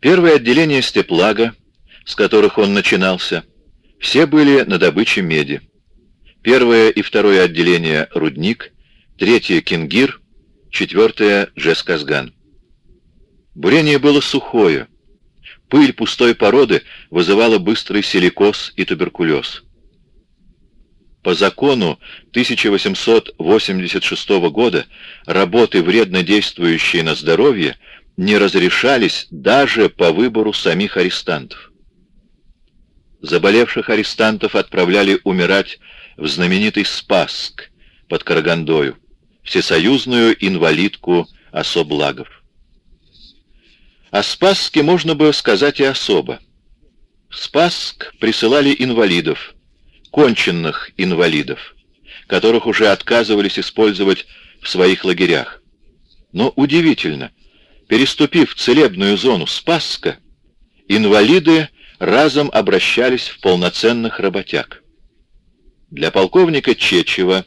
Первое отделение степлага, с которых он начинался, все были на добыче меди. Первое и второе отделение — рудник, третье — кингир, четвертое — джесказган. Бурение было сухое. Пыль пустой породы вызывала быстрый силикоз и туберкулез. По закону 1886 года работы, вредно действующие на здоровье, не разрешались даже по выбору самих арестантов. Заболевших арестантов отправляли умирать в знаменитый Спасск под Карагандою, всесоюзную инвалидку особлагов. О Спасске можно бы сказать и особо. В Спасск присылали инвалидов, конченных инвалидов, которых уже отказывались использовать в своих лагерях. Но удивительно, переступив целебную зону Спасска, инвалиды разом обращались в полноценных работяг. Для полковника Чечева,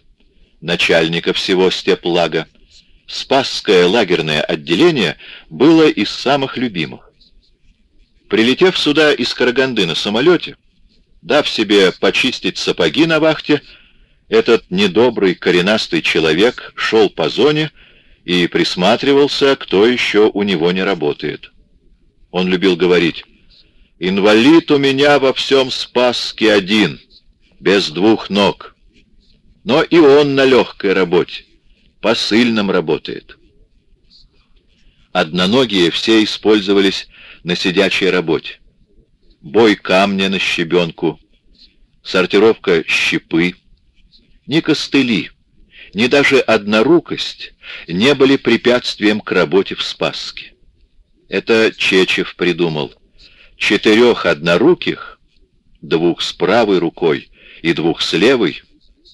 начальника всего степлага, Спасское лагерное отделение было из самых любимых. Прилетев сюда из Караганды на самолете, дав себе почистить сапоги на вахте, этот недобрый коренастый человек шел по зоне и присматривался, кто еще у него не работает. Он любил говорить, «Инвалид у меня во всем Спаске один, без двух ног. Но и он на легкой работе, посыльном работает». Одноногие все использовались на сидячей работе бой камня на щебенку, сортировка щепы, ни костыли, ни даже однорукость не были препятствием к работе в Спасске. Это Чечев придумал. Четырех одноруких, двух с правой рукой и двух с левой,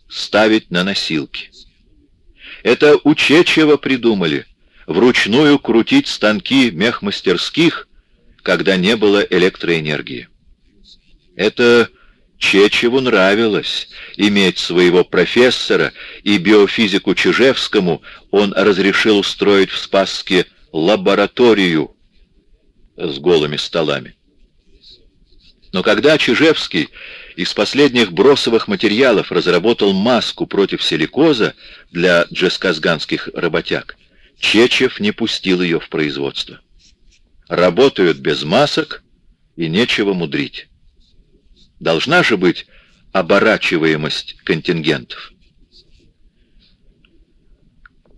ставить на носилки. Это у Чечева придумали вручную крутить станки мехмастерских когда не было электроэнергии. Это Чечеву нравилось иметь своего профессора, и биофизику Чижевскому он разрешил устроить в Спасске лабораторию с голыми столами. Но когда Чижевский из последних бросовых материалов разработал маску против силикоза для джесказганских работяг, Чечев не пустил ее в производство работают без масок, и нечего мудрить. Должна же быть оборачиваемость контингентов.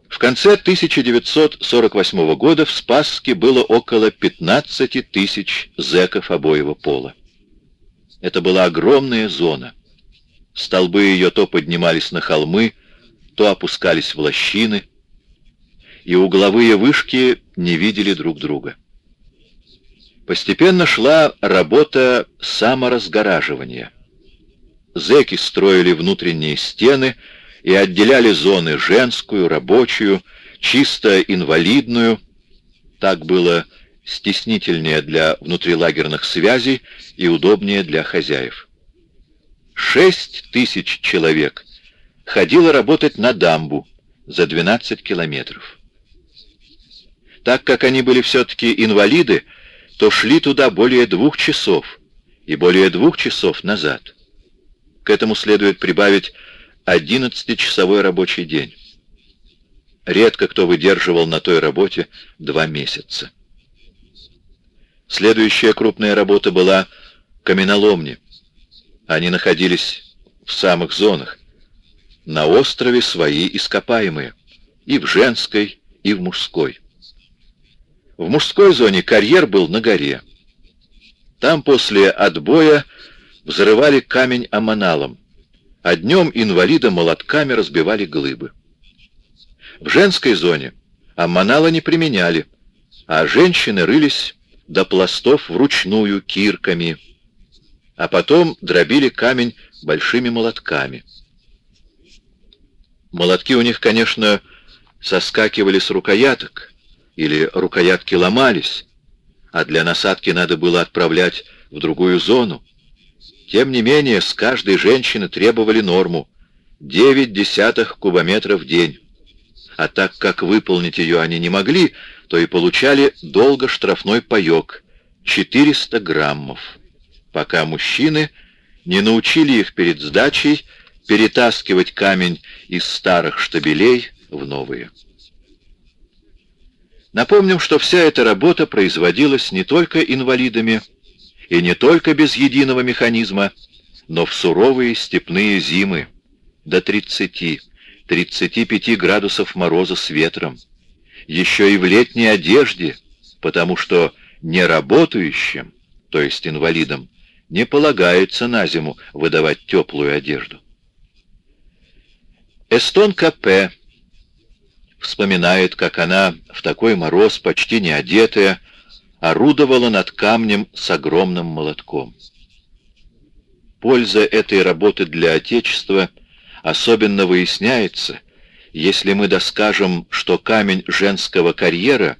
В конце 1948 года в Спасске было около 15 тысяч зэков обоего пола. Это была огромная зона. Столбы ее то поднимались на холмы, то опускались в лощины, и угловые вышки не видели друг друга. Постепенно шла работа саморазгораживания. Зэки строили внутренние стены и отделяли зоны женскую, рабочую, чисто инвалидную. Так было стеснительнее для внутрилагерных связей и удобнее для хозяев. Шесть тысяч человек ходило работать на дамбу за 12 километров. Так как они были все-таки инвалиды, то шли туда более двух часов и более двух часов назад. К этому следует прибавить 11-часовой рабочий день. Редко кто выдерживал на той работе два месяца. Следующая крупная работа была каменоломни. Они находились в самых зонах. На острове свои ископаемые, и в женской, и в мужской. В мужской зоне карьер был на горе. Там после отбоя взрывали камень аманалом, а днем инвалида молотками разбивали глыбы. В женской зоне аманала не применяли, а женщины рылись до пластов вручную кирками, а потом дробили камень большими молотками. Молотки у них, конечно, соскакивали с рукояток, или рукоятки ломались, а для насадки надо было отправлять в другую зону. Тем не менее, с каждой женщины требовали норму — 9 десятых кубометров в день. А так как выполнить ее они не могли, то и получали долго штрафной паек 400 граммов, пока мужчины не научили их перед сдачей перетаскивать камень из старых штабелей в новые. Напомним, что вся эта работа производилась не только инвалидами и не только без единого механизма, но в суровые степные зимы до 30-35 градусов мороза с ветром, еще и в летней одежде, потому что неработающим, то есть инвалидам, не полагается на зиму выдавать теплую одежду. Эстонка П. вспоминает, как она в такой мороз, почти не одетая, орудовала над камнем с огромным молотком. Польза этой работы для Отечества особенно выясняется, если мы доскажем, что камень женского карьера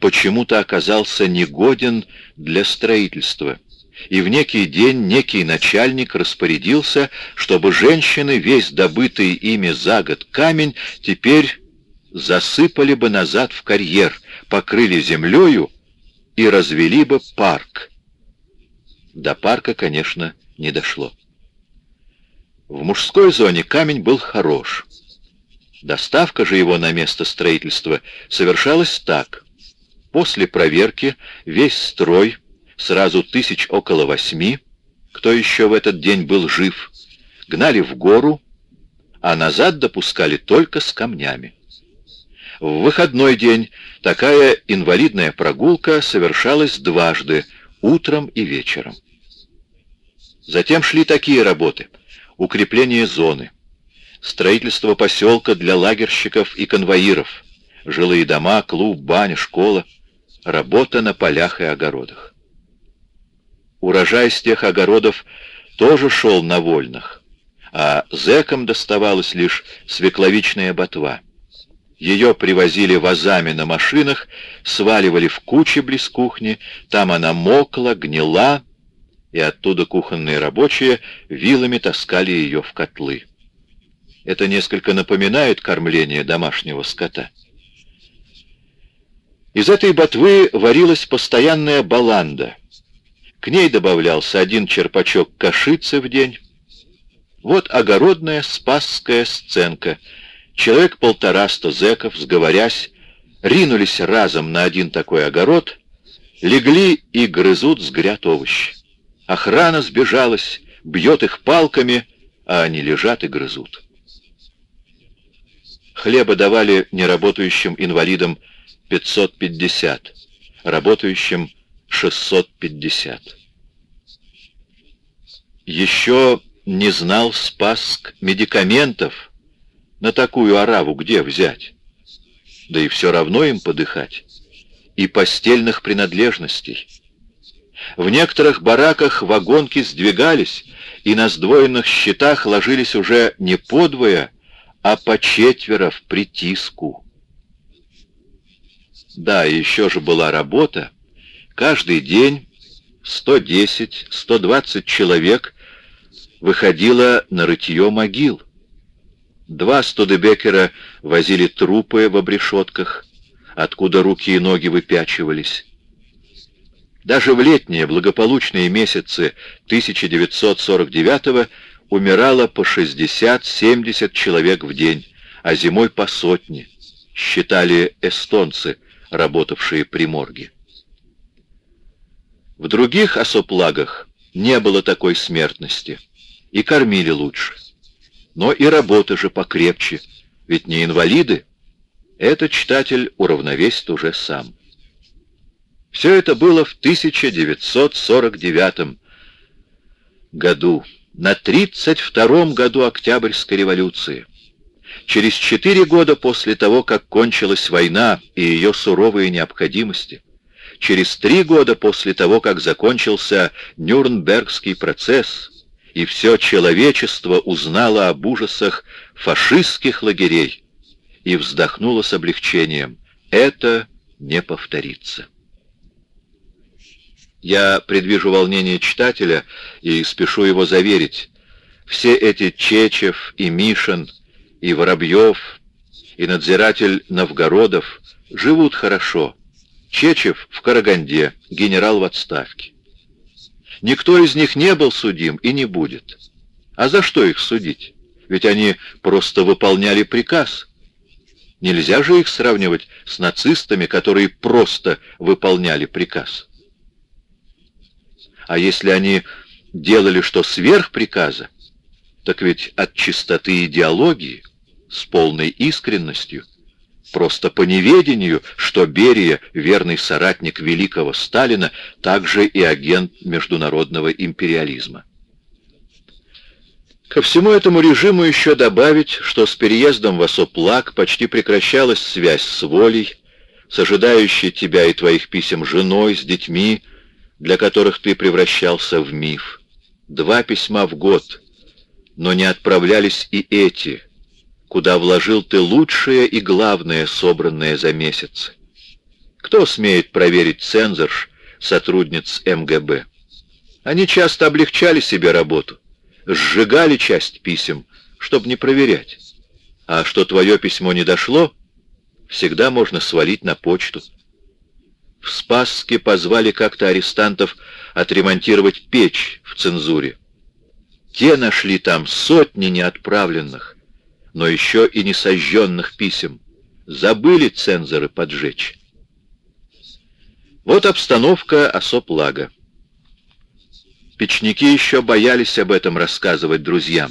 почему-то оказался негоден для строительства, и в некий день некий начальник распорядился, чтобы женщины весь добытый ими за год камень теперь засыпали бы назад в карьер, покрыли землею и развели бы парк. До парка, конечно, не дошло. В мужской зоне камень был хорош. Доставка же его на место строительства совершалась так. После проверки весь строй сразу тысяч около восьми, кто еще в этот день был жив, гнали в гору, а назад допускали только с камнями. В выходной день такая инвалидная прогулка совершалась дважды, утром и вечером. Затем шли такие работы. Укрепление зоны, строительство поселка для лагерщиков и конвоиров, жилые дома, клуб, баня, школа, работа на полях и огородах. Урожай с тех огородов тоже шел на вольных, а зэкам доставалась лишь свекловичная ботва. Ее привозили вазами на машинах, сваливали в кучи близ кухни, там она мокла, гнила, и оттуда кухонные рабочие вилами таскали ее в котлы. Это несколько напоминает кормление домашнего скота. Из этой ботвы варилась постоянная баланда — к ней добавлялся один черпачок кашицы в день. Вот огородная спасская сценка. Человек полтораста зэков, сговорясь, ринулись разом на один такой огород, легли и грызут сгрят овощи. Охрана сбежалась, бьет их палками, а они лежат и грызут. Хлеба давали неработающим инвалидам 550, работающим 650. Еще не знал Спасск медикаментов. На такую ораву где взять? Да и все равно им подыхать. И постельных принадлежностей. В некоторых бараках вагонки сдвигались, и на сдвоенных щитах ложились уже не подвое, а по четверо в притиску. Да, еще же была работа, Каждый день 110-120 человек выходило на рытье могил. Два студебекера возили трупы в обрешетках, откуда руки и ноги выпячивались. Даже в летние благополучные месяцы 1949 умирало по 60-70 человек в день, а зимой по сотне, считали эстонцы, работавшие при морге. В других осоплагах не было такой смертности, и кормили лучше. Но и работа же покрепче, ведь не инвалиды. Этот читатель уравновесит уже сам. Все это было в 1949 году, на 32-м году Октябрьской революции. Через четыре года после того, как кончилась война и ее суровые необходимости, через три года после того, как закончился Нюрнбергский процесс, и все человечество узнало об ужасах фашистских лагерей и вздохнуло с облегчением. Это не повторится. Я предвижу волнение читателя и спешу его заверить. Все эти Чечев и Мишин, и Воробьев, и надзиратель Новгородов живут хорошо, Чечев в Караганде, генерал в отставке. Никто из них не был судим и не будет. А за что их судить? Ведь они просто выполняли приказ. Нельзя же их сравнивать с нацистами, которые просто выполняли приказ. А если они делали что сверх приказа, так ведь от чистоты идеологии, с полной искренностью, просто по неведению, что Берия, верный соратник великого Сталина, также и агент международного империализма. Ко всему этому режиму еще добавить, что с переездом в Осоплак почти прекращалась связь с волей, с ожидающей тебя и твоих писем женой, с детьми, для которых ты превращался в миф. Два письма в год, но не отправлялись и эти, куда вложил ты лучшее и главное, собранное за месяцы. Кто смеет проверить цензорш сотрудниц МГБ? Они часто облегчали себе работу сжигали часть писем, чтобы не проверять. А что твое письмо не дошло, всегда можно свалить на почту. В Спасске позвали как-то арестантов отремонтировать печь в цензуре. Те нашли там сотни неотправленных, но еще и не сожженных писем. Забыли цензоры поджечь. Вот обстановка Осоплага. Печники еще боялись об этом рассказывать друзьям.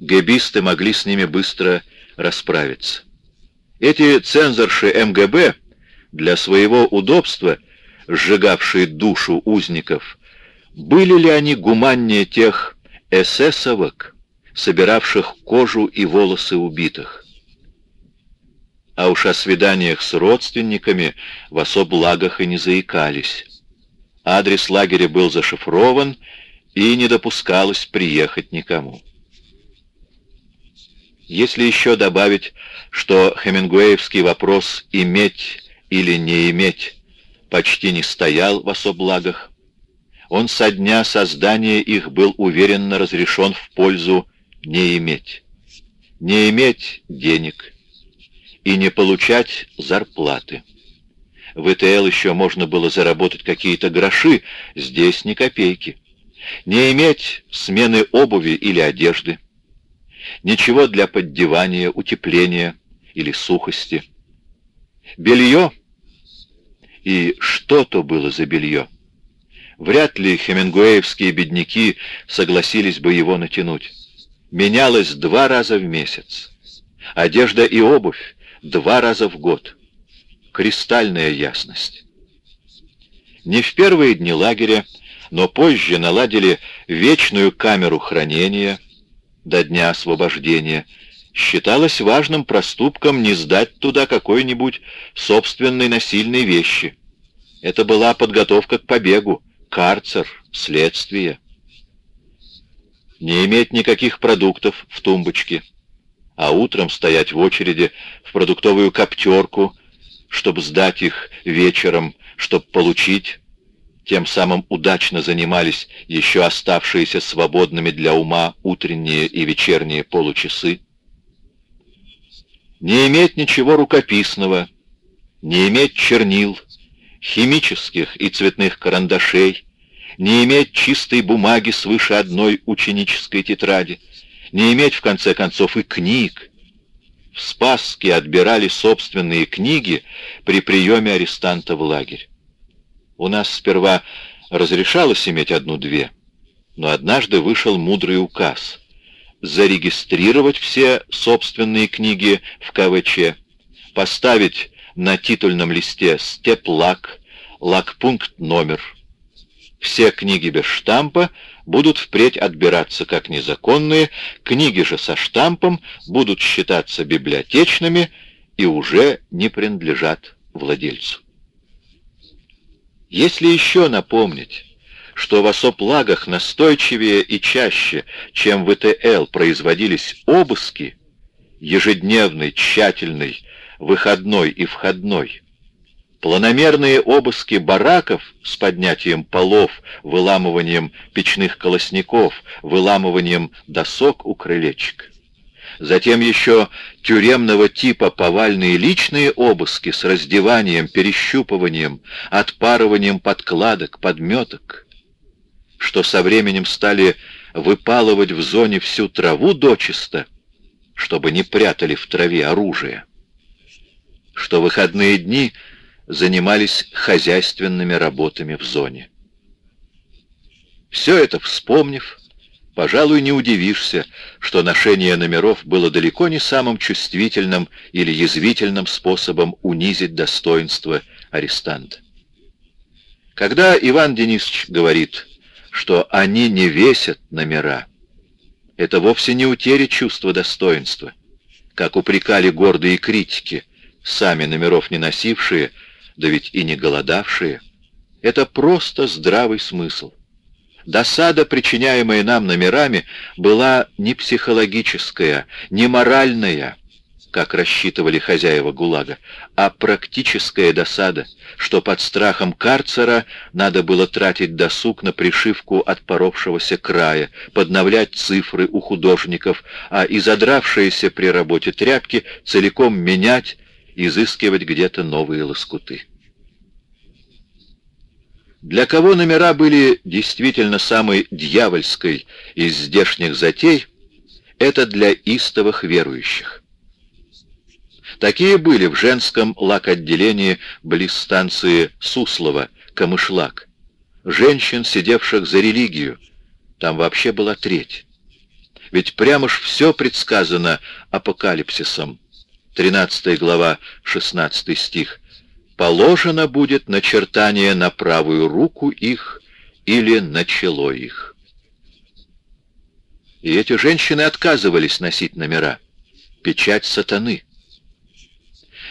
Гэбисты могли с ними быстро расправиться. Эти цензорши МГБ, для своего удобства, сжигавшие душу узников, были ли они гуманнее тех эсэсовок, собиравших кожу и волосы убитых? А уж о свиданиях с родственниками в особ благах и не заикались. Адрес лагеря был зашифрован, и не допускалось приехать никому. Если еще добавить, что хемингуэевский вопрос «иметь или не иметь» почти не стоял в особлагах, он со дня создания их был уверенно разрешен в пользу «не иметь». Не иметь денег и не получать зарплаты. В ИТЛ еще можно было заработать какие-то гроши, здесь ни копейки. Не иметь смены обуви или одежды. Ничего для поддевания, утепления или сухости. Белье. И что то было за белье? Вряд ли хемингуэевские бедняки согласились бы его натянуть. Менялось два раза в месяц. Одежда и обувь два раза в год кристальная ясность. Не в первые дни лагеря, но позже наладили вечную камеру хранения до дня освобождения, считалось важным проступком не сдать туда какой-нибудь собственной насильной вещи. Это была подготовка к побегу, карцер, следствие. Не иметь никаких продуктов в тумбочке, а утром стоять в очереди в продуктовую коптерку чтобы сдать их вечером, чтобы получить, тем самым удачно занимались еще оставшиеся свободными для ума утренние и вечерние получасы. Не иметь ничего рукописного, не иметь чернил, химических и цветных карандашей, не иметь чистой бумаги свыше одной ученической тетради, не иметь, в конце концов, и книг, в Спасске отбирали собственные книги при приеме арестанта в лагерь. У нас сперва разрешалось иметь одну-две, но однажды вышел мудрый указ зарегистрировать все собственные книги в КВЧ, поставить на титульном листе степлак, лагпункт номер. Все книги без штампа будут впредь отбираться как незаконные, книги же со штампом будут считаться библиотечными и уже не принадлежат владельцу. Если еще напомнить, что в осоплагах настойчивее и чаще, чем в ИТЛ, производились обыски, ежедневный, тщательный, выходной и входной, Планомерные обыски бараков с поднятием полов, выламыванием печных колосников, выламыванием досок у крылечек. Затем еще тюремного типа повальные личные обыски с раздеванием, перещупыванием, отпарыванием подкладок, подметок, что со временем стали выпалывать в зоне всю траву дочисто, чтобы не прятали в траве оружие, что выходные дни занимались хозяйственными работами в зоне. Все это вспомнив, пожалуй, не удивишься, что ношение номеров было далеко не самым чувствительным или язвительным способом унизить достоинство арестанта. Когда Иван Денисович говорит, что они не весят номера, это вовсе не утеря чувства достоинства, как упрекали гордые критики, сами номеров не носившие, да ведь и не голодавшие. Это просто здравый смысл. Досада, причиняемая нам номерами, была не психологическая, не моральная, как рассчитывали хозяева ГУЛАГа, а практическая досада, что под страхом карцера надо было тратить досуг на пришивку отпоровшегося края, подновлять цифры у художников, а и задравшиеся при работе тряпки целиком менять, изыскивать где-то новые лоскуты. Для кого номера были действительно самой дьявольской из здешних затей, это для истовых верующих. Такие были в женском лак-отделении близ станции Суслова, Камышлак. Женщин, сидевших за религию, там вообще была треть. Ведь прямо ж все предсказано апокалипсисом. 13 глава, 16 стих положено будет начертание на правую руку их или на чело их. И эти женщины отказывались носить номера, печать сатаны.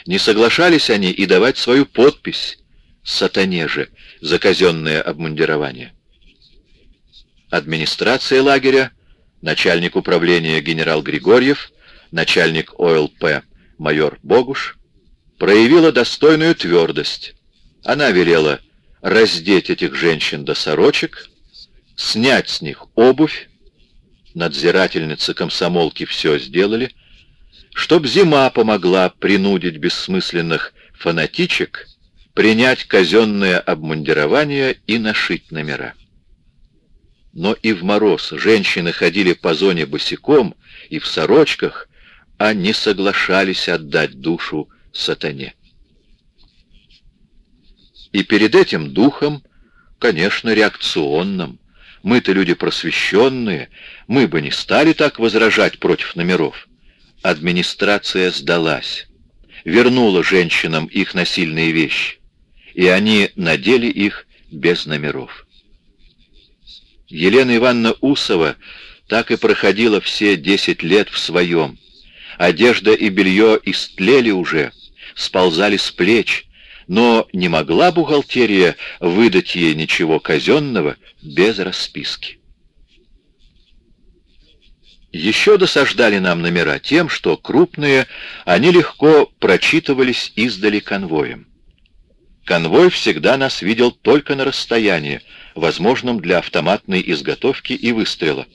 Не соглашались они и давать свою подпись сатане же за казенное обмундирование. Администрация лагеря, начальник управления генерал Григорьев, начальник ОЛП майор Богуш, проявила достойную твердость. Она велела раздеть этих женщин до сорочек, снять с них обувь, надзирательницы комсомолки все сделали, чтоб зима помогла принудить бессмысленных фанатичек принять казенное обмундирование и нашить номера. Но и в мороз женщины ходили по зоне босиком и в сорочках, а не соглашались отдать душу сатане. И перед этим духом, конечно, реакционным, мы-то люди просвещенные, мы бы не стали так возражать против номеров. Администрация сдалась, вернула женщинам их насильные вещи, и они надели их без номеров. Елена Ивановна Усова так и проходила все десять лет в своем. Одежда и белье истлели уже, сползали с плеч, но не могла бухгалтерия выдать ей ничего казенного без расписки. Еще досаждали нам номера тем, что крупные, они легко прочитывались издали конвоем. Конвой всегда нас видел только на расстоянии, возможном для автоматной изготовки и выстрела.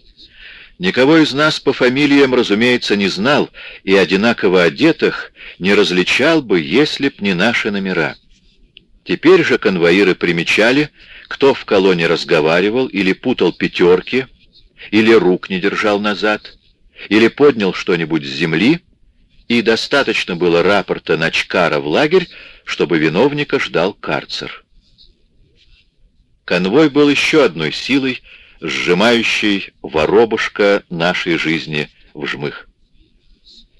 Никого из нас по фамилиям, разумеется, не знал, и одинаково одетых не различал бы, если б не наши номера. Теперь же конвоиры примечали, кто в колонне разговаривал или путал пятерки, или рук не держал назад, или поднял что-нибудь с земли, и достаточно было рапорта Начкара в лагерь, чтобы виновника ждал карцер. Конвой был еще одной силой, сжимающий воробушка нашей жизни в жмых.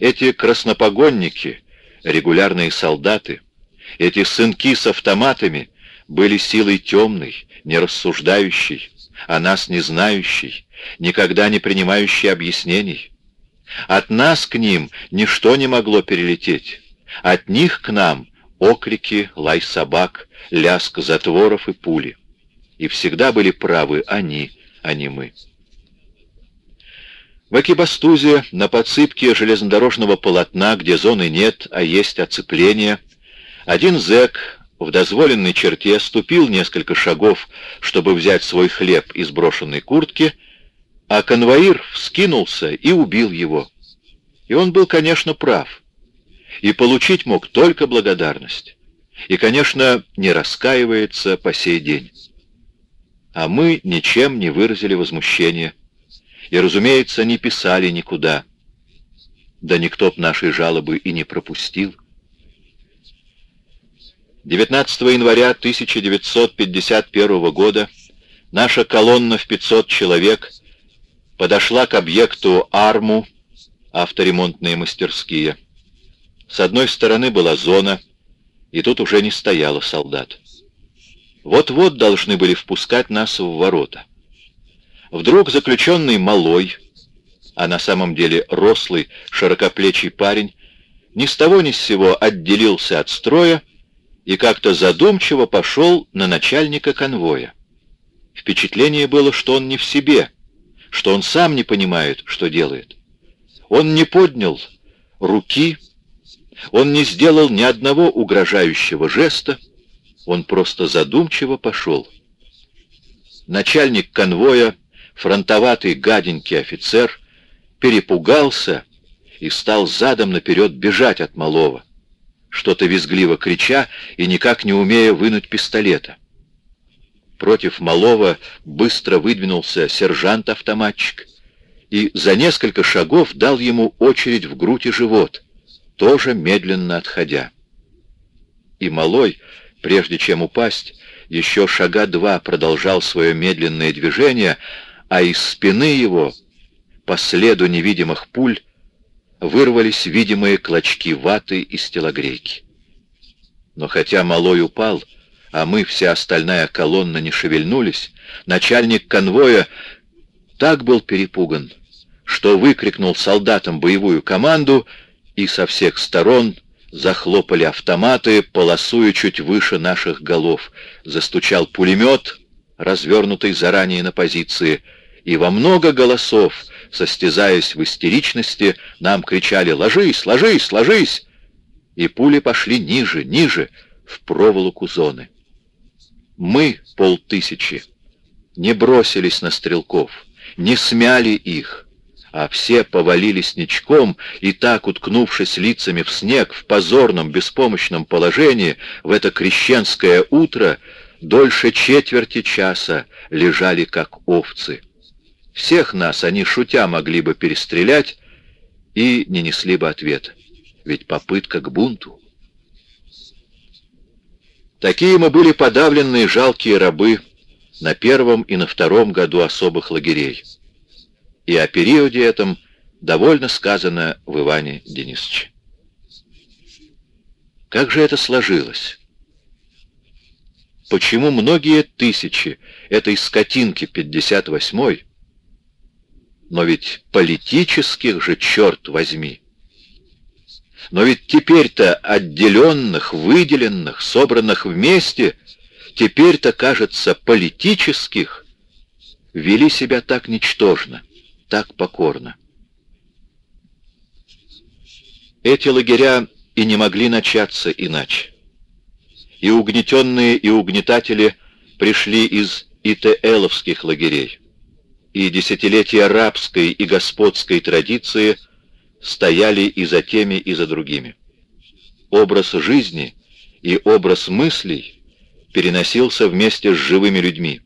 Эти краснопогонники, регулярные солдаты, эти сынки с автоматами были силой темной, нерассуждающей, о нас не знающей, никогда не принимающей объяснений. От нас к ним ничто не могло перелететь, от них к нам оклики, лай собак, лязг затворов и пули. И всегда были правы они, а не мы. В Акибастузе, на подсыпке железнодорожного полотна, где зоны нет, а есть оцепление, один зэк в дозволенной черте ступил несколько шагов, чтобы взять свой хлеб из брошенной куртки, а конвоир вскинулся и убил его. И он был, конечно, прав. И получить мог только благодарность. И, конечно, не раскаивается по сей день. А мы ничем не выразили возмущения. И, разумеется, не писали никуда. Да никто б нашей жалобы и не пропустил. 19 января 1951 года наша колонна в 500 человек подошла к объекту Арму, авторемонтные мастерские. С одной стороны была зона, и тут уже не стояло солдат. Вот-вот должны были впускать нас в ворота. Вдруг заключенный малой, а на самом деле рослый, широкоплечий парень, ни с того ни с сего отделился от строя и как-то задумчиво пошел на начальника конвоя. Впечатление было, что он не в себе, что он сам не понимает, что делает. Он не поднял руки, он не сделал ни одного угрожающего жеста, он просто задумчиво пошел. Начальник конвоя, фронтоватый гаденький офицер, перепугался и стал задом наперед бежать от малого что-то визгливо крича и никак не умея вынуть пистолета. Против малого быстро выдвинулся сержант-автоматчик и за несколько шагов дал ему очередь в грудь и живот, тоже медленно отходя. И малой, прежде чем упасть, еще шага два продолжал свое медленное движение, а из спины его, по следу невидимых пуль, вырвались видимые клочки ваты из телогрейки. Но хотя малой упал, а мы, вся остальная колонна, не шевельнулись, начальник конвоя так был перепуган, что выкрикнул солдатам боевую команду, и со всех сторон захлопали автоматы, полосуя чуть выше наших голов. Застучал пулемет, развернутый заранее на позиции, и во много голосов состязаясь в истеричности, нам кричали «Ложись! Ложись! Ложись!» И пули пошли ниже, ниже, в проволоку зоны. Мы, полтысячи, не бросились на стрелков, не смяли их, а все повалились ничком и так, уткнувшись лицами в снег, в позорном, беспомощном положении, в это крещенское утро, дольше четверти часа лежали, как овцы. Всех нас они, шутя, могли бы перестрелять и не несли бы ответа. Ведь попытка к бунту. Такие мы были подавленные жалкие рабы на первом и на втором году особых лагерей. И о периоде этом довольно сказано в Иване Денисовиче. Как же это сложилось? Почему многие тысячи этой скотинки 58-й но ведь политических же, черт возьми. Но ведь теперь-то отделенных, выделенных, собранных вместе, теперь-то, кажется, политических, вели себя так ничтожно, так покорно. Эти лагеря и не могли начаться иначе. И угнетенные, и угнетатели пришли из ИТЛовских лагерей и десятилетия рабской и господской традиции стояли и за теми, и за другими. Образ жизни и образ мыслей переносился вместе с живыми людьми.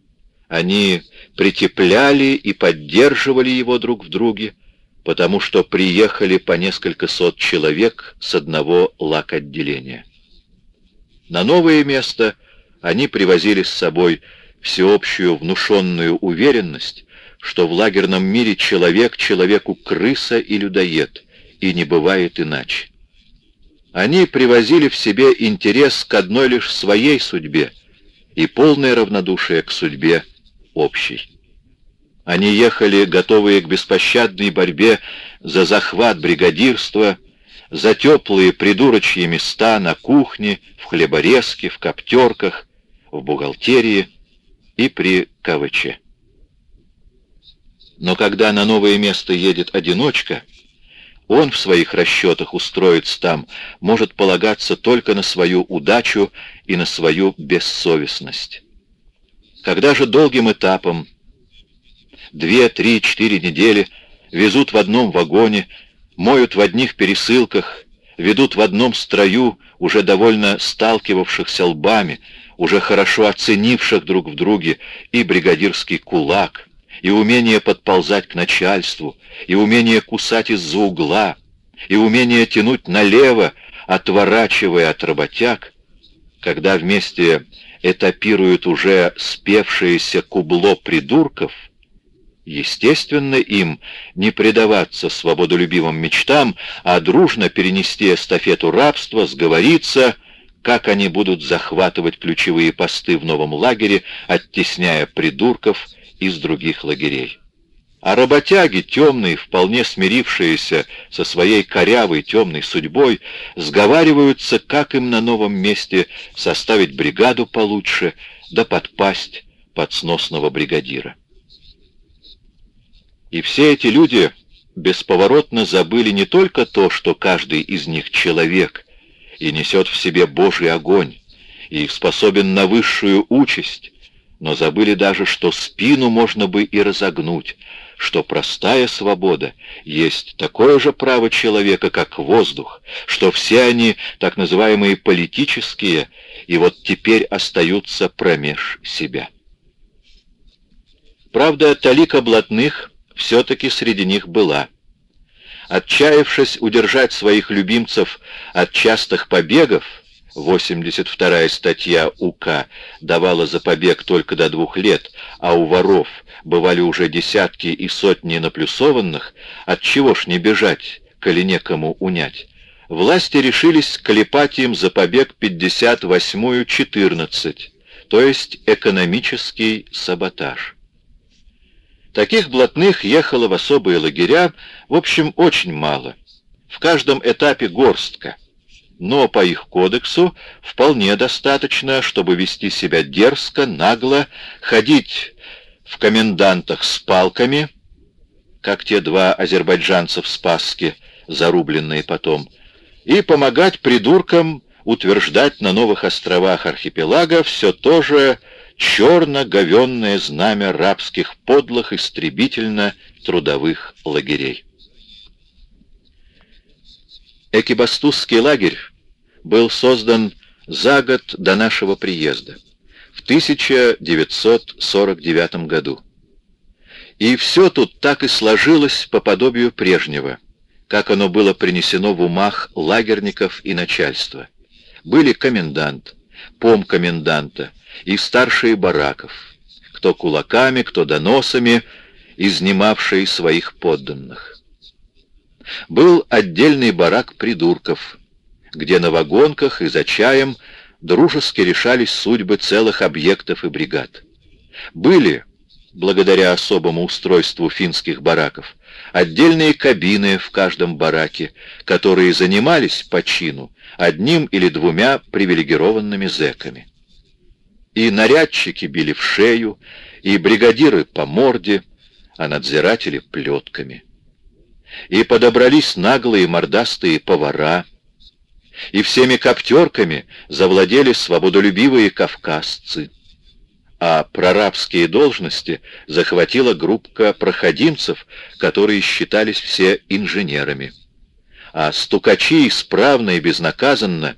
Они притепляли и поддерживали его друг в друге, потому что приехали по несколько сот человек с одного лак-отделения. На новое место они привозили с собой всеобщую внушенную уверенность, что в лагерном мире человек человеку крыса и людоед, и не бывает иначе. Они привозили в себе интерес к одной лишь своей судьбе и полное равнодушие к судьбе общей. Они ехали, готовые к беспощадной борьбе за захват бригадирства, за теплые придурочьи места на кухне, в хлеборезке, в коптерках, в бухгалтерии и при КВЧ. Но когда на новое место едет одиночка, он в своих расчетах устроиться там может полагаться только на свою удачу и на свою бессовестность. Когда же долгим этапом, две, три, четыре недели, везут в одном вагоне, моют в одних пересылках, ведут в одном строю уже довольно сталкивавшихся лбами, уже хорошо оценивших друг в друге и бригадирский кулак, и умение подползать к начальству, и умение кусать из-за угла, и умение тянуть налево, отворачивая от работяг, когда вместе этапируют уже спевшееся кубло придурков, естественно им не предаваться свободолюбивым мечтам, а дружно перенести эстафету рабства, сговориться, как они будут захватывать ключевые посты в новом лагере, оттесняя придурков из других лагерей. А работяги, темные, вполне смирившиеся со своей корявой темной судьбой, сговариваются, как им на новом месте составить бригаду получше, да подпасть под сносного бригадира. И все эти люди бесповоротно забыли не только то, что каждый из них человек и несет в себе Божий огонь, и способен на высшую участь, но забыли даже, что спину можно бы и разогнуть, что простая свобода есть такое же право человека, как воздух, что все они, так называемые политические, и вот теперь остаются промеж себя. Правда, талика блатных все-таки среди них была. Отчаявшись удержать своих любимцев от частых побегов, 82-я статья УК давала за побег только до двух лет, а у воров бывали уже десятки и сотни наплюсованных, от чего ж не бежать, коли некому унять. Власти решились клепать им за побег 58-ю 14, то есть экономический саботаж. Таких блатных ехало в особые лагеря, в общем, очень мало. В каждом этапе горстка – но по их кодексу вполне достаточно, чтобы вести себя дерзко, нагло, ходить в комендантах с палками, как те два азербайджанца в Спасске, зарубленные потом, и помогать придуркам утверждать на новых островах архипелага все то же черно-говенное знамя рабских подлых истребительно-трудовых лагерей. Экибастузский лагерь был создан за год до нашего приезда, в 1949 году. И все тут так и сложилось по подобию прежнего, как оно было принесено в умах лагерников и начальства. Были комендант, пом коменданта и старшие бараков, кто кулаками, кто доносами, изнимавшие своих подданных был отдельный барак придурков, где на вагонках и за чаем дружески решались судьбы целых объектов и бригад. Были, благодаря особому устройству финских бараков, отдельные кабины в каждом бараке, которые занимались по чину одним или двумя привилегированными зэками. И нарядчики били в шею, и бригадиры по морде, а надзиратели плетками и подобрались наглые мордастые повара, и всеми коптерками завладели свободолюбивые кавказцы, а прорабские должности захватила группка проходимцев, которые считались все инженерами. А стукачи исправно и безнаказанно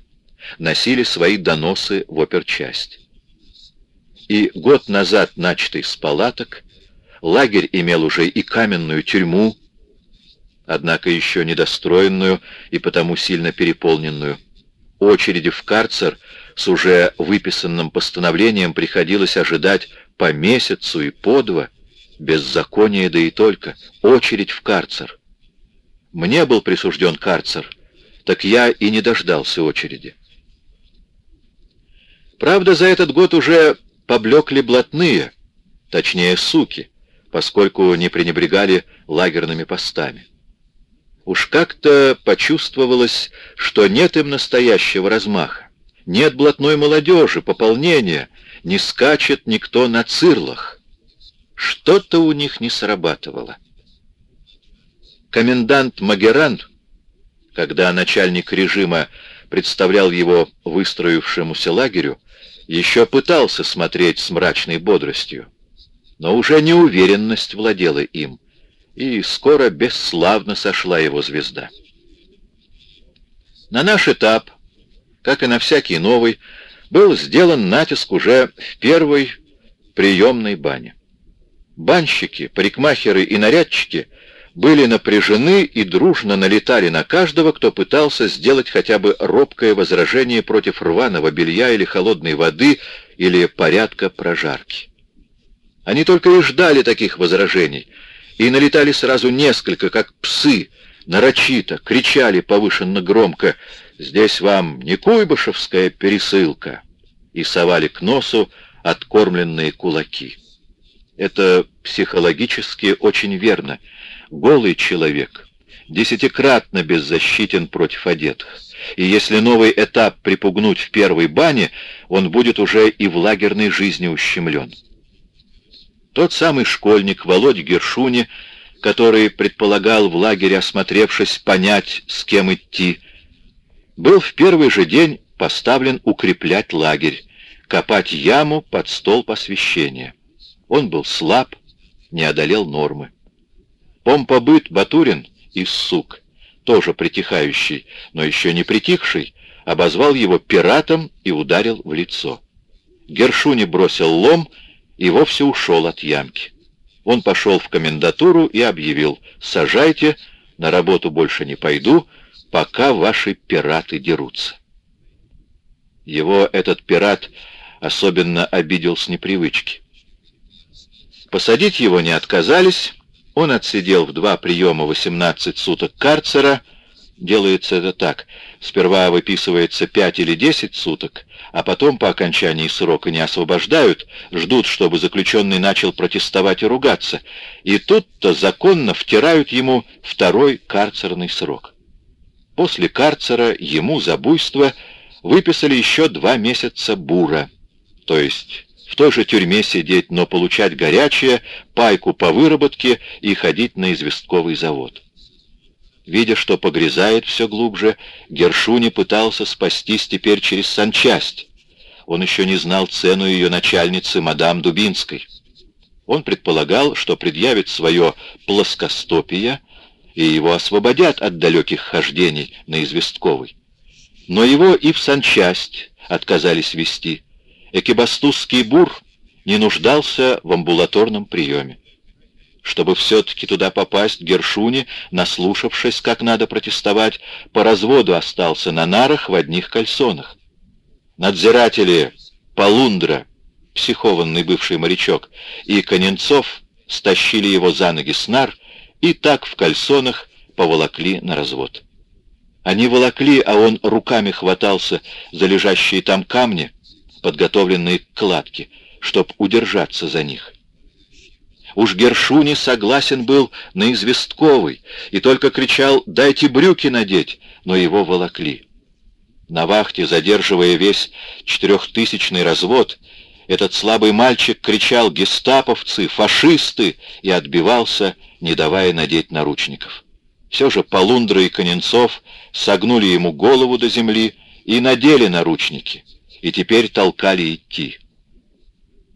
носили свои доносы в оперчасть. И год назад начатый с палаток, лагерь имел уже и каменную тюрьму, однако еще недостроенную и потому сильно переполненную. Очереди в карцер с уже выписанным постановлением приходилось ожидать по месяцу и по два, беззаконие да и только, очередь в карцер. Мне был присужден карцер, так я и не дождался очереди. Правда, за этот год уже поблекли блатные, точнее суки, поскольку не пренебрегали лагерными постами. Уж как-то почувствовалось, что нет им настоящего размаха. Нет блатной молодежи, пополнения, не скачет никто на цирлах. Что-то у них не срабатывало. Комендант Магеран, когда начальник режима представлял его выстроившемуся лагерю, еще пытался смотреть с мрачной бодростью, но уже неуверенность владела им, и скоро бесславно сошла его звезда. На наш этап, как и на всякий новый, был сделан натиск уже в первой приемной бане. Банщики, парикмахеры и нарядчики были напряжены и дружно налетали на каждого, кто пытался сделать хотя бы робкое возражение против рваного белья или холодной воды или порядка прожарки. Они только и ждали таких возражений, и налетали сразу несколько, как псы, нарочито, кричали повышенно громко «Здесь вам не куйбышевская пересылка!» и совали к носу откормленные кулаки. Это психологически очень верно. Голый человек десятикратно беззащитен против одетых. И если новый этап припугнуть в первой бане, он будет уже и в лагерной жизни ущемлен. Тот самый школьник Володя Гершуни, который предполагал в лагере, осмотревшись, понять, с кем идти, был в первый же день поставлен укреплять лагерь, копать яму под стол посвящения. Он был слаб, не одолел нормы. Помпобыт Батурин из сук, тоже притихающий, но еще не притихший, обозвал его пиратом и ударил в лицо. Гершуни бросил лом и вовсе ушел от ямки. Он пошел в комендатуру и объявил «Сажайте, на работу больше не пойду, пока ваши пираты дерутся». Его этот пират особенно обидел с непривычки. Посадить его не отказались. Он отсидел в два приема 18 суток карцера. Делается это так. Сперва выписывается 5 или 10 суток, а потом по окончании срока не освобождают, ждут, чтобы заключенный начал протестовать и ругаться. И тут-то законно втирают ему второй карцерный срок. После карцера ему за буйство выписали еще два месяца бура, то есть в той же тюрьме сидеть, но получать горячее, пайку по выработке и ходить на известковый завод. Видя, что погрязает все глубже, Гершуни пытался спастись теперь через санчасть. Он еще не знал цену ее начальницы, мадам Дубинской. Он предполагал, что предъявит свое плоскостопие, и его освободят от далеких хождений на известковый. Но его и в санчасть отказались вести. Экибастузский бур не нуждался в амбулаторном приеме. Чтобы все-таки туда попасть, Гершуни, наслушавшись, как надо протестовать, по разводу остался на нарах в одних кальсонах. Надзиратели Полундра, психованный бывший морячок, и Коненцов стащили его за ноги с нар и так в кальсонах поволокли на развод. Они волокли, а он руками хватался за лежащие там камни, подготовленные к кладке, чтоб удержаться за них. Уж Гершуни согласен был на известковый и только кричал «дайте брюки надеть», но его волокли. На вахте, задерживая весь четырехтысячный развод, этот слабый мальчик кричал «гестаповцы! Фашисты!» и отбивался, не давая надеть наручников. Все же Полундра и Коненцов согнули ему голову до земли и надели наручники — и теперь толкали идти.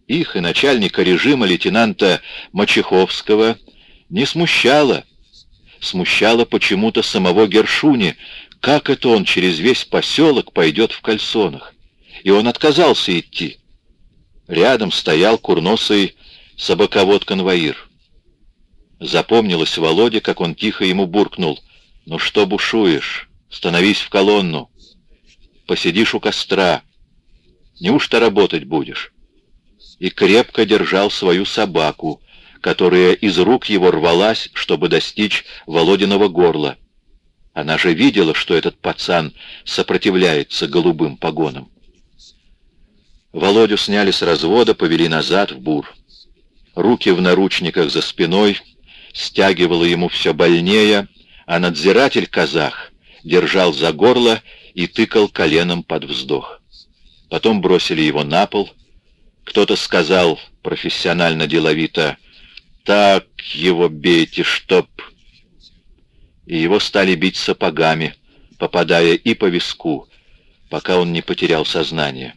Их и начальника режима лейтенанта Мачеховского не смущало. Смущало почему-то самого Гершуни, как это он через весь поселок пойдет в кальсонах. И он отказался идти. Рядом стоял курносый собаковод-конвоир. Запомнилось Володе, как он тихо ему буркнул. «Ну что бушуешь? Становись в колонну. Посидишь у костра. Неужто работать будешь?» И крепко держал свою собаку, которая из рук его рвалась, чтобы достичь Володиного горла. Она же видела, что этот пацан сопротивляется голубым погонам. Володю сняли с развода, повели назад в бур. Руки в наручниках за спиной, стягивало ему все больнее, а надзиратель-казах держал за горло и тыкал коленом под вздох. Потом бросили его на пол. Кто-то сказал профессионально-деловито «Так его бейте, чтоб...» И его стали бить сапогами, попадая и по виску, пока он не потерял сознание.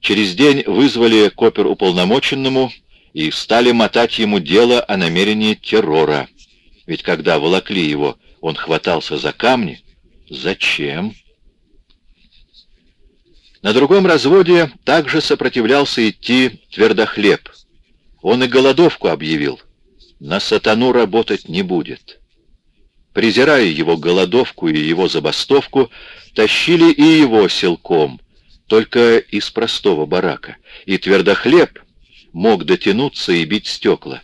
Через день вызвали к оперуполномоченному и стали мотать ему дело о намерении террора — Ведь когда волокли его, он хватался за камни. Зачем? На другом разводе также сопротивлялся идти твердохлеб. Он и голодовку объявил. На сатану работать не будет. Презирая его голодовку и его забастовку, тащили и его силком, только из простого барака. И твердохлеб мог дотянуться и бить стекла.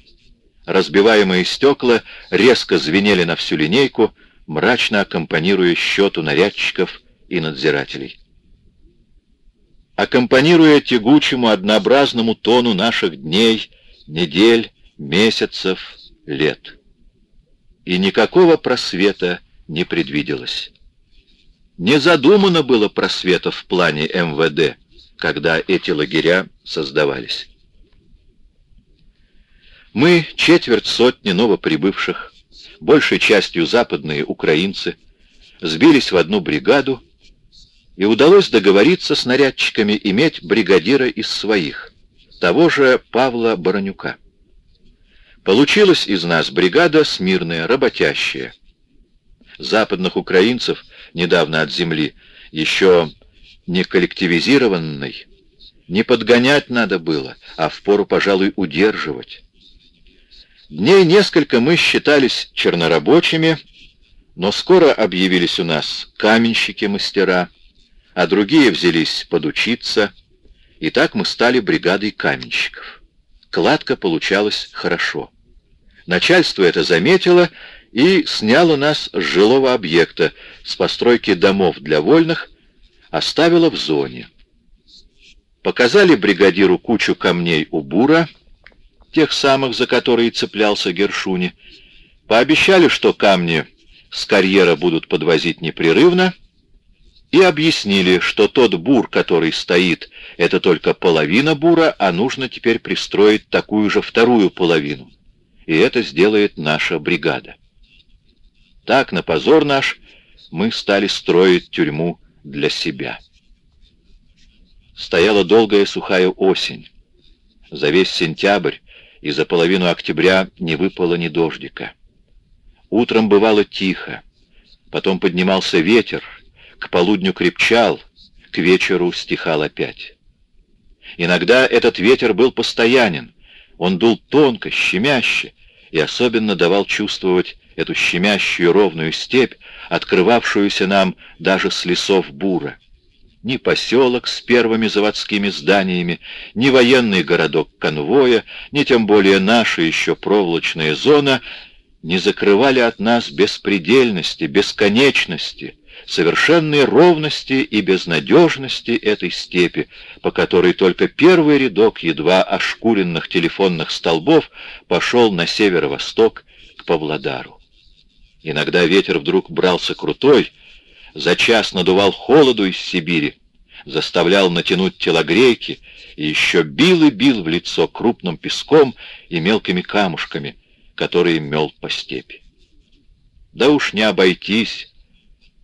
Разбиваемые стекла резко звенели на всю линейку, мрачно аккомпанируя счету нарядчиков и надзирателей. Аккомпанируя тягучему однообразному тону наших дней, недель, месяцев, лет. И никакого просвета не предвиделось. Не задумано было просвета в плане МВД, когда эти лагеря создавались. Мы, четверть сотни новоприбывших, большей частью западные украинцы, сбились в одну бригаду, и удалось договориться с нарядчиками иметь бригадира из своих, того же Павла Баранюка. Получилась из нас бригада смирная, работящая. Западных украинцев, недавно от земли, еще не коллективизированной, не подгонять надо было, а впору, пожалуй, удерживать. Дней несколько мы считались чернорабочими, но скоро объявились у нас каменщики-мастера, а другие взялись подучиться, и так мы стали бригадой каменщиков. Кладка получалась хорошо. Начальство это заметило и сняло нас с жилого объекта, с постройки домов для вольных, оставило в зоне. Показали бригадиру кучу камней у бура, тех самых, за которые цеплялся Гершуни. Пообещали, что камни с карьера будут подвозить непрерывно, и объяснили, что тот бур, который стоит, это только половина бура, а нужно теперь пристроить такую же вторую половину. И это сделает наша бригада. Так, на позор наш, мы стали строить тюрьму для себя. Стояла долгая сухая осень. За весь сентябрь и за половину октября не выпало ни дождика. Утром бывало тихо, потом поднимался ветер, к полудню крепчал, к вечеру стихал опять. Иногда этот ветер был постоянен, он дул тонко, щемяще, и особенно давал чувствовать эту щемящую ровную степь, открывавшуюся нам даже с лесов бура ни поселок с первыми заводскими зданиями, ни военный городок конвоя, ни тем более наша еще проволочная зона не закрывали от нас беспредельности, бесконечности, совершенной ровности и безнадежности этой степи, по которой только первый рядок едва ошкуренных телефонных столбов пошел на северо-восток к Павлодару. Иногда ветер вдруг брался крутой, за час надувал холоду из Сибири, заставлял натянуть телогрейки и еще бил и бил в лицо крупным песком и мелкими камушками, которые мел по степи. Да уж не обойтись,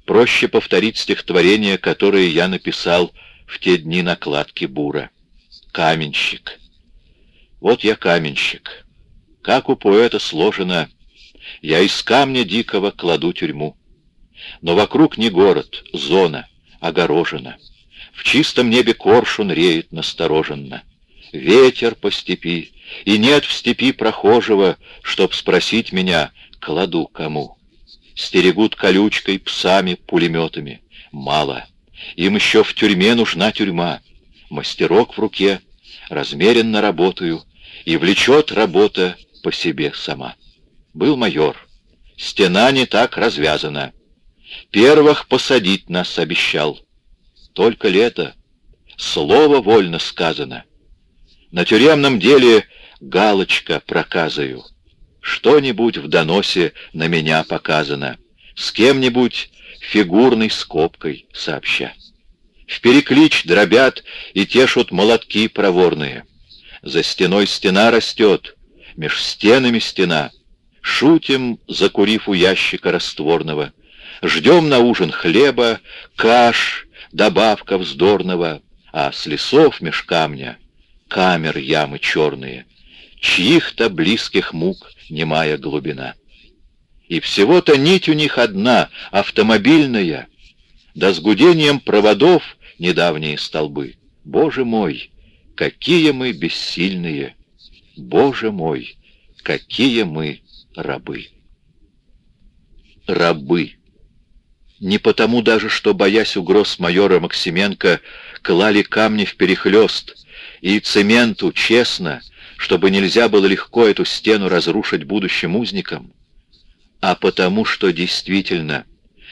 проще повторить стихотворение, которое я написал в те дни накладки бура. Каменщик. Вот я каменщик. Как у поэта сложено, я из камня дикого кладу тюрьму. Но вокруг не город, зона, огорожена. В чистом небе коршун реет настороженно. Ветер по степи, и нет в степи прохожего, Чтоб спросить меня, кладу кому. Стерегут колючкой, псами, пулеметами. Мало. Им еще в тюрьме нужна тюрьма. Мастерок в руке, размеренно работаю, И влечет работа по себе сама. Был майор. Стена не так развязана. Первых посадить нас обещал. Только лето. Слово вольно сказано. На тюремном деле галочка проказаю. Что-нибудь в доносе на меня показано. С кем-нибудь фигурной скобкой сообща. В переклич дробят и тешут молотки проворные. За стеной стена растет, меж стенами стена. Шутим, закурив у ящика растворного. Ждем на ужин хлеба, каш, добавка вздорного, а с лесов меж камня камер ямы черные, чьих-то близких мук немая глубина. И всего-то нить у них одна, автомобильная, да с гудением проводов недавние столбы. Боже мой, какие мы бессильные! Боже мой, какие мы рабы! Рабы! Не потому даже, что, боясь угроз майора Максименко, клали камни в перехлёст, и цементу честно, чтобы нельзя было легко эту стену разрушить будущим узникам, а потому что действительно,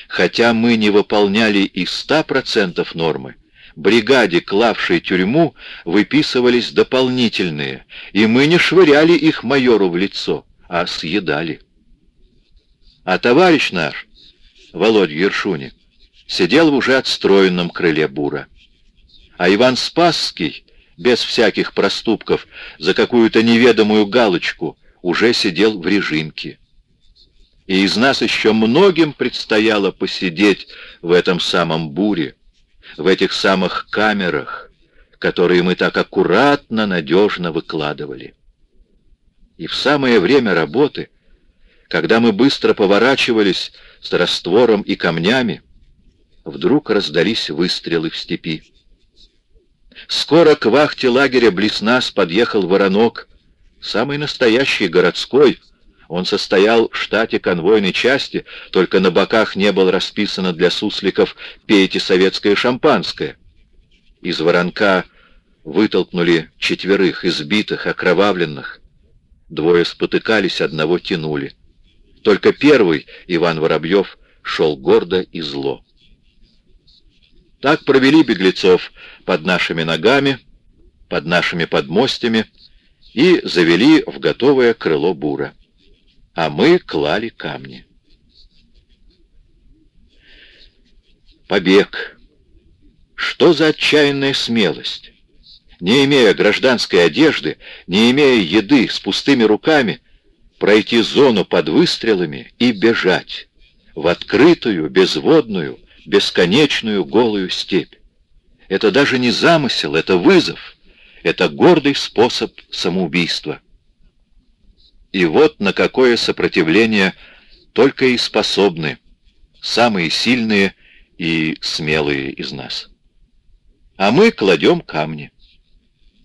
хотя мы не выполняли и ста процентов нормы, бригаде, клавшей тюрьму, выписывались дополнительные, и мы не швыряли их майору в лицо, а съедали. А товарищ наш, Володя Ершуни, сидел в уже отстроенном крыле бура. А Иван Спасский, без всяких проступков, за какую-то неведомую галочку, уже сидел в режимке. И из нас еще многим предстояло посидеть в этом самом буре, в этих самых камерах, которые мы так аккуратно, надежно выкладывали. И в самое время работы, когда мы быстро поворачивались с раствором и камнями, вдруг раздались выстрелы в степи. Скоро к вахте лагеря близ нас подъехал воронок, самый настоящий городской. Он состоял в штате конвойной части, только на боках не было расписано для сусликов «Пейте советское шампанское». Из воронка вытолкнули четверых, избитых, окровавленных. Двое спотыкались, одного тянули. Только первый, Иван Воробьев, шел гордо и зло. Так провели беглецов под нашими ногами, под нашими подмостями и завели в готовое крыло бура. А мы клали камни. Побег. Что за отчаянная смелость? Не имея гражданской одежды, не имея еды, с пустыми руками, пройти зону под выстрелами и бежать в открытую, безводную, бесконечную голую степь. Это даже не замысел, это вызов, это гордый способ самоубийства. И вот на какое сопротивление только и способны самые сильные и смелые из нас. А мы кладем камни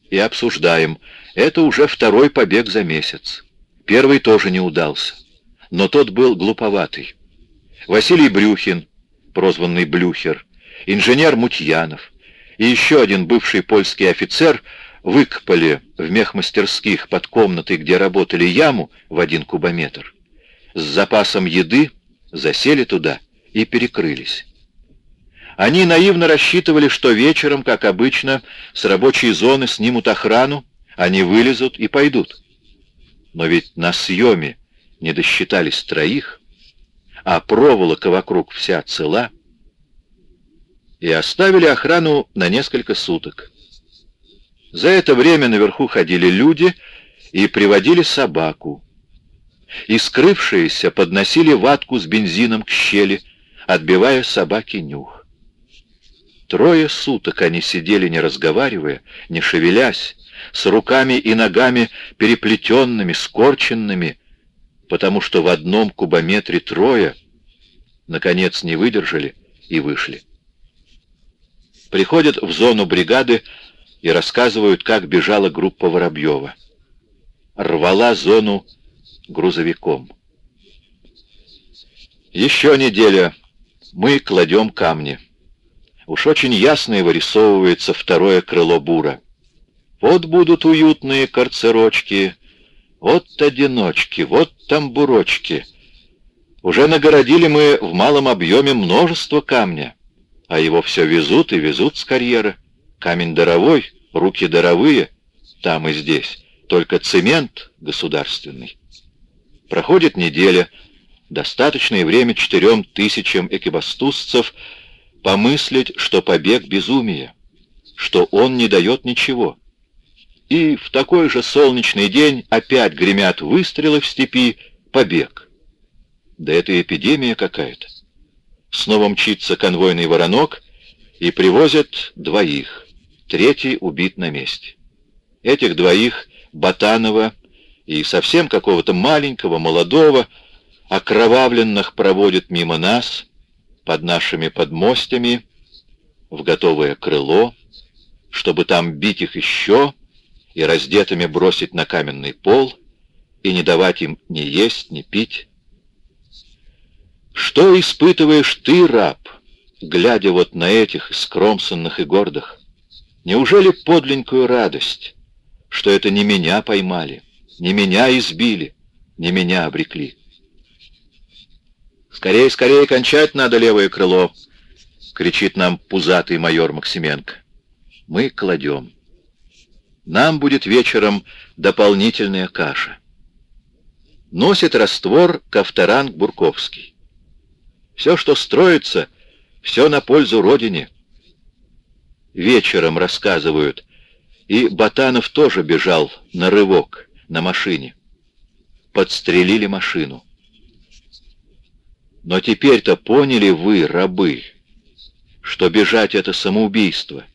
и обсуждаем. Это уже второй побег за месяц. Первый тоже не удался, но тот был глуповатый. Василий Брюхин, прозванный Блюхер, инженер Мутьянов и еще один бывший польский офицер выкопали в мехмастерских под комнатой, где работали яму в один кубометр. С запасом еды засели туда и перекрылись. Они наивно рассчитывали, что вечером, как обычно, с рабочей зоны снимут охрану, они вылезут и пойдут. Но ведь на съеме не досчитались троих, а проволока вокруг вся цела, и оставили охрану на несколько суток. За это время наверху ходили люди и приводили собаку. И скрывшиеся подносили ватку с бензином к щели, отбивая собаке нюх. Трое суток они сидели, не разговаривая, не шевелясь, с руками и ногами переплетенными, скорченными, потому что в одном кубометре трое, наконец, не выдержали и вышли. Приходят в зону бригады и рассказывают, как бежала группа Воробьева. Рвала зону грузовиком. Еще неделя. Мы кладем камни. Уж очень ясно и вырисовывается второе крыло бура. Вот будут уютные карцерочки, вот одиночки, вот тамбурочки. Уже нагородили мы в малом объеме множество камня, а его все везут и везут с карьера. Камень даровой, руки даровые, там и здесь, только цемент государственный. Проходит неделя, достаточное время четырем тысячам экибастузцев помыслить, что побег безумие, что он не дает ничего. И в такой же солнечный день опять гремят выстрелы в степи, побег. Да это эпидемия какая-то. Снова мчится конвойный воронок и привозят двоих. Третий убит на месте. Этих двоих, Батанова и совсем какого-то маленького, молодого, окровавленных проводит мимо нас, под нашими подмостями, в готовое крыло, чтобы там бить их еще и раздетыми бросить на каменный пол и не давать им ни есть, ни пить. Что испытываешь ты, раб, глядя вот на этих скромсанных и гордых? Неужели подленькую радость, что это не меня поймали, не меня избили, не меня обрекли? «Скорее, скорее кончать надо левое крыло!» — кричит нам пузатый майор Максименко. Мы кладем. Нам будет вечером дополнительная каша. Носит раствор Ковторанг Бурковский. Все, что строится, все на пользу Родине. Вечером рассказывают, и Батанов тоже бежал на рывок на машине. Подстрелили машину. Но теперь-то поняли вы, рабы, что бежать — это самоубийство.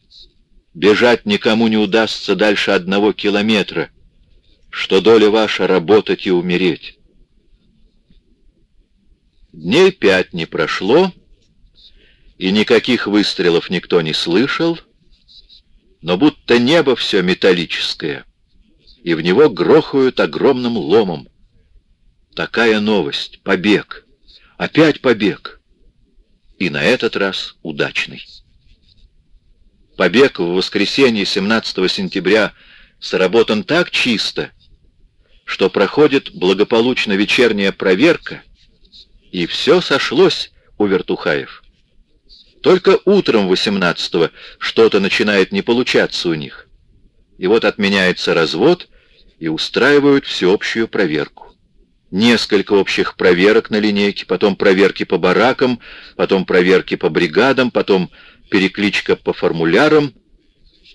Бежать никому не удастся дальше одного километра, что доля ваша — работать и умереть. Дней пять не прошло, и никаких выстрелов никто не слышал, но будто небо все металлическое, и в него грохают огромным ломом. Такая новость — побег — Опять побег. И на этот раз удачный. Побег в воскресенье 17 сентября сработан так чисто, что проходит благополучно вечерняя проверка, и все сошлось у вертухаев. Только утром 18-го что-то начинает не получаться у них. И вот отменяется развод, и устраивают всеобщую проверку несколько общих проверок на линейке, потом проверки по баракам, потом проверки по бригадам, потом перекличка по формулярам.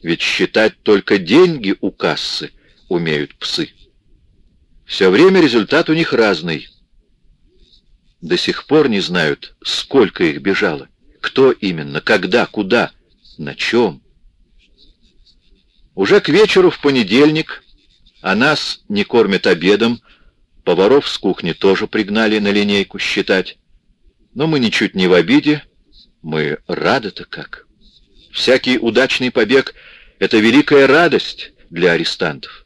Ведь считать только деньги у кассы умеют псы. Все время результат у них разный. До сих пор не знают, сколько их бежало, кто именно, когда, куда, на чем. Уже к вечеру в понедельник, а нас не кормят обедом, Поваров с кухни тоже пригнали на линейку считать. Но мы ничуть не в обиде, мы рады-то как. Всякий удачный побег — это великая радость для арестантов.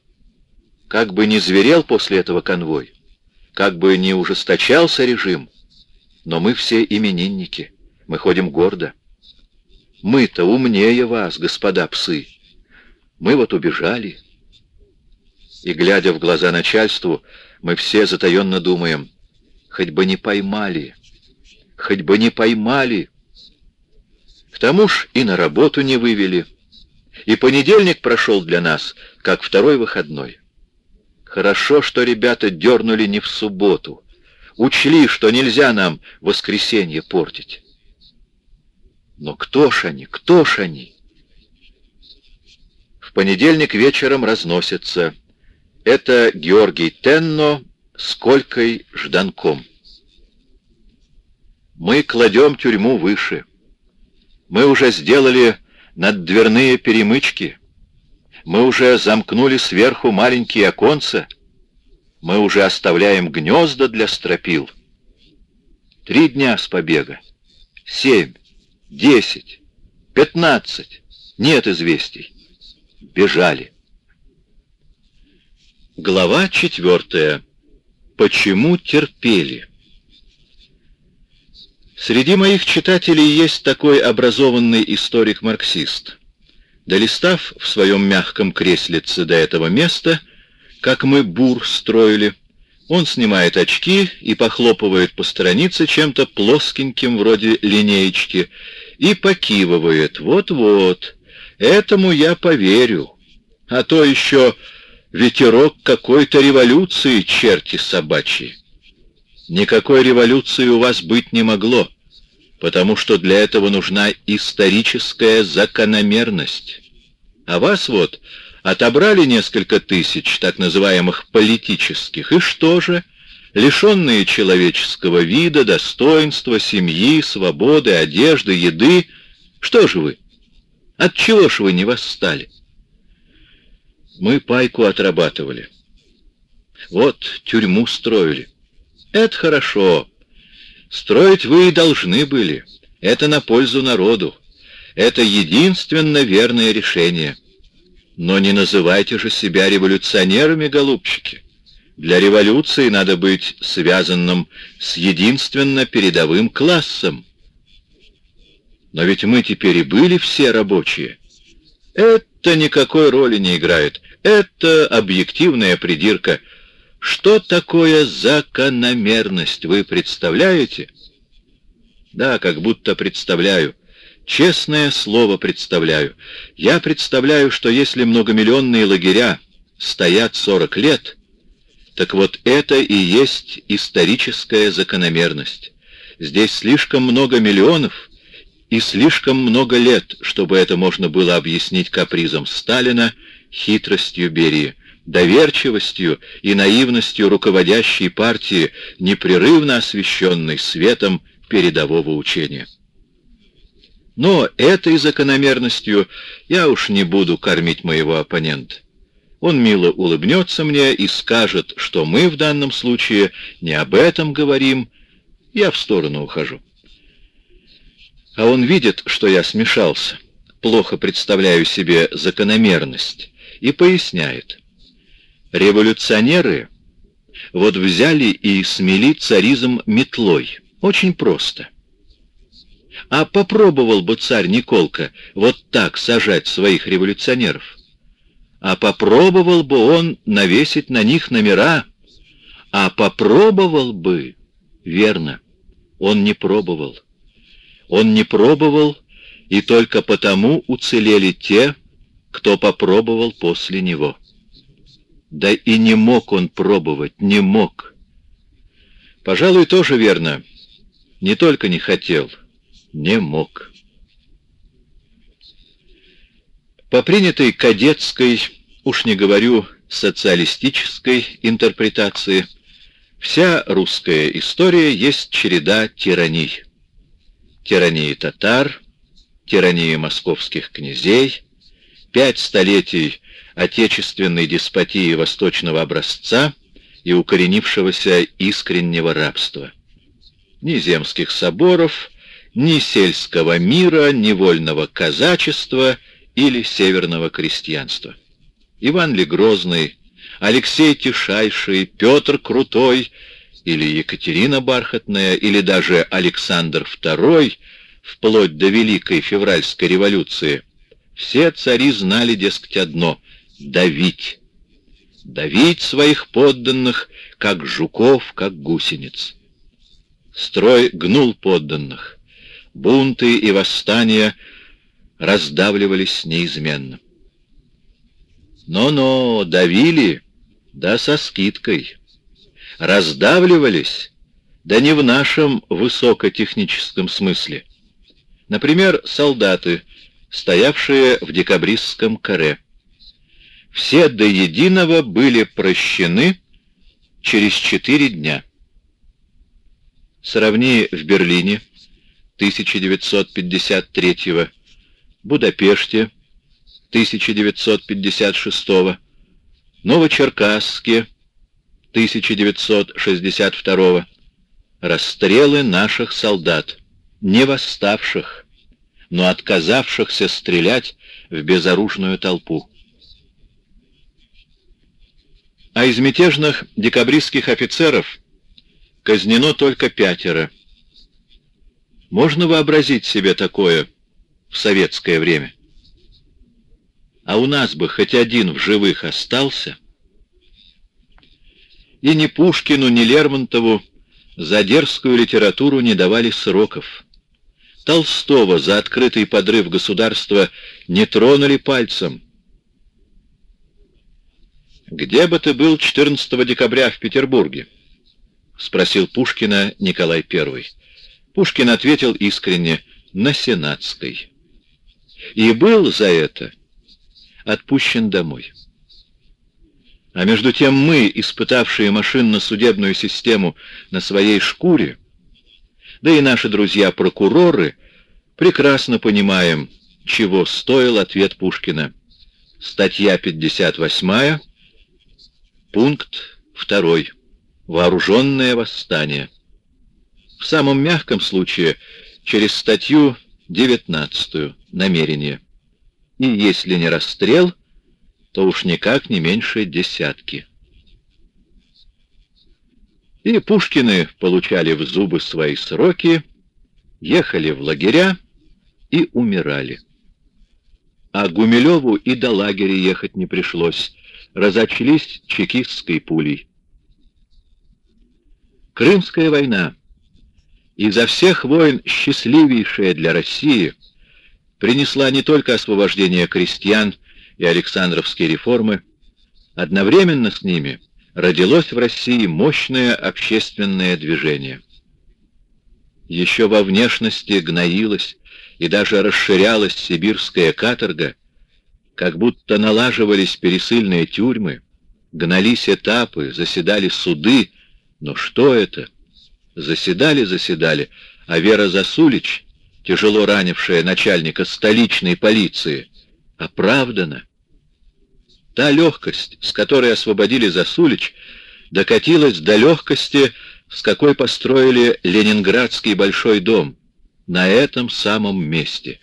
Как бы ни зверел после этого конвой, как бы ни ужесточался режим, но мы все именинники, мы ходим гордо. Мы-то умнее вас, господа псы. Мы вот убежали. И, глядя в глаза начальству, мы все затаенно думаем, хоть бы не поймали, хоть бы не поймали. Тому ж и на работу не вывели. И понедельник прошел для нас, как второй выходной. Хорошо, что ребята дернули не в субботу. Учли, что нельзя нам воскресенье портить. Но кто ж они, кто ж они? В понедельник вечером разносятся это Георгий Тенно с Колькой Жданком. Мы кладем тюрьму выше. Мы уже сделали наддверные перемычки. Мы уже замкнули сверху маленькие оконца. Мы уже оставляем гнезда для стропил. Три дня с побега. Семь, десять, пятнадцать. Нет известий. Бежали. Глава четвертая. Почему терпели? Среди моих читателей есть такой образованный историк-марксист. Долистав в своем мягком креслице до этого места, как мы бур строили, он снимает очки и похлопывает по странице чем-то плоскеньким вроде линеечки и покивывает. Вот-вот, этому я поверю. А то еще ветерок какой-то революции, черти собачьи. Никакой революции у вас быть не могло, потому что для этого нужна историческая закономерность. А вас вот отобрали несколько тысяч так называемых политических, и что же? Лишенные человеческого вида, достоинства, семьи, свободы, одежды, еды. Что же вы? От чего ж вы не восстали? Мы пайку отрабатывали. Вот тюрьму строили. Это хорошо. Строить вы и должны были. Это на пользу народу. Это единственно верное решение. Но не называйте же себя революционерами, голубчики. Для революции надо быть связанным с единственно передовым классом. Но ведь мы теперь и были все рабочие. Это никакой роли не играет. Это объективная придирка. Что такое закономерность, вы представляете? Да, как будто представляю. Честное слово представляю. Я представляю, что если многомиллионные лагеря стоят 40 лет, так вот это и есть историческая закономерность. Здесь слишком много миллионов и слишком много лет, чтобы это можно было объяснить капризом Сталина, хитростью Берии, доверчивостью и наивностью руководящей партии, непрерывно освещенной светом передового учения. Но этой закономерностью я уж не буду кормить моего оппонента. Он мило улыбнется мне и скажет, что мы в данном случае не об этом говорим, я в сторону ухожу. А он видит, что я смешался, плохо представляю себе закономерность, и поясняет. Революционеры вот взяли и смели царизм метлой. Очень просто. А попробовал бы царь Николка вот так сажать своих революционеров? А попробовал бы он навесить на них номера? А попробовал бы? Верно, он не пробовал. Он не пробовал, и только потому уцелели те, кто попробовал после него. Да и не мог он пробовать, не мог. Пожалуй, тоже верно. Не только не хотел, не мог. По принятой кадетской, уж не говорю социалистической интерпретации, вся русская история есть череда тираний. Тирании татар, тирании московских князей, пять столетий отечественной деспотии восточного образца и укоренившегося искреннего рабства ни земских соборов, ни сельского мира, ни вольного казачества или северного крестьянства. Иван ли Грозный, Алексей Тишайший, Петр Крутой или Екатерина Бархатная, или даже Александр II, вплоть до Великой Февральской революции, все цари знали, дескать, одно — давить. Давить своих подданных, как жуков, как гусениц. Строй гнул подданных. Бунты и восстания раздавливались неизменно. Но-но, давили, да со скидкой. Раздавливались, да не в нашем высокотехническом смысле. Например, солдаты, стоявшие в декабристском каре. Все до единого были прощены через четыре дня. Сравни в Берлине 1953 Будапеште 1956 Новочеркасске 1962 расстрелы наших солдат, не восставших, но отказавшихся стрелять в безоружную толпу. А из мятежных декабристских офицеров казнено только пятеро. Можно вообразить себе такое в советское время? А у нас бы хоть один в живых остался? И ни Пушкину, ни Лермонтову за дерзкую литературу не давали сроков. Толстого за открытый подрыв государства не тронули пальцем. «Где бы ты был 14 декабря в Петербурге?» — спросил Пушкина Николай I. Пушкин ответил искренне «на Сенатской». И был за это отпущен домой. А между тем мы, испытавшие машинно-судебную систему на своей шкуре, да и наши друзья-прокуроры, прекрасно понимаем, чего стоил ответ Пушкина. Статья 58, пункт 2 вооруженное восстание. В самом мягком случае через статью 19 намерение. И если не расстрел, то уж никак не меньше десятки. И Пушкины получали в зубы свои сроки, ехали в лагеря и умирали. А Гумилеву и до лагеря ехать не пришлось, разочлись чекистской пулей. Крымская война, изо всех войн счастливейшая для России, принесла не только освобождение крестьян и Александровские реформы, одновременно с ними родилось в России мощное общественное движение. Еще во внешности гноилась и даже расширялась сибирская каторга, как будто налаживались пересыльные тюрьмы, гнались этапы, заседали суды, но что это? Заседали, заседали, а Вера Засулич, тяжело ранившая начальника столичной полиции, оправдана. Та легкость, с которой освободили Засулич, докатилась до легкости, с какой построили Ленинградский большой дом на этом самом месте.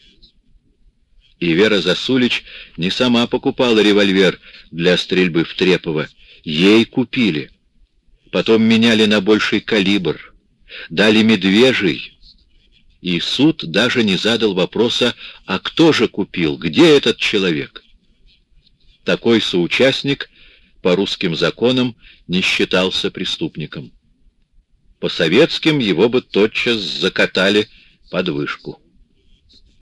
И Вера Засулич не сама покупала револьвер для стрельбы в Трепово. Ей купили. Потом меняли на больший калибр. Дали медвежий. И суд даже не задал вопроса, а кто же купил, где этот человек? Такой соучастник по русским законам не считался преступником. По советским его бы тотчас закатали под вышку.